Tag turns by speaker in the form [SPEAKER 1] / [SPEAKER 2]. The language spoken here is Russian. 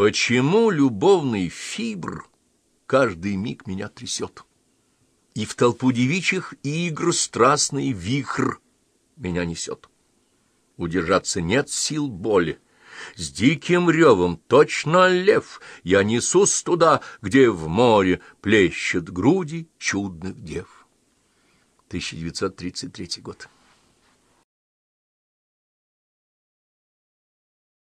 [SPEAKER 1] Почему любовный фибр каждый миг меня трясет? И в толпу девичьих игр страстный вихр меня несет. Удержаться нет сил боли. С диким ревом, точно лев, я несусь туда, где в море плещет груди чудных дев. 1933 год.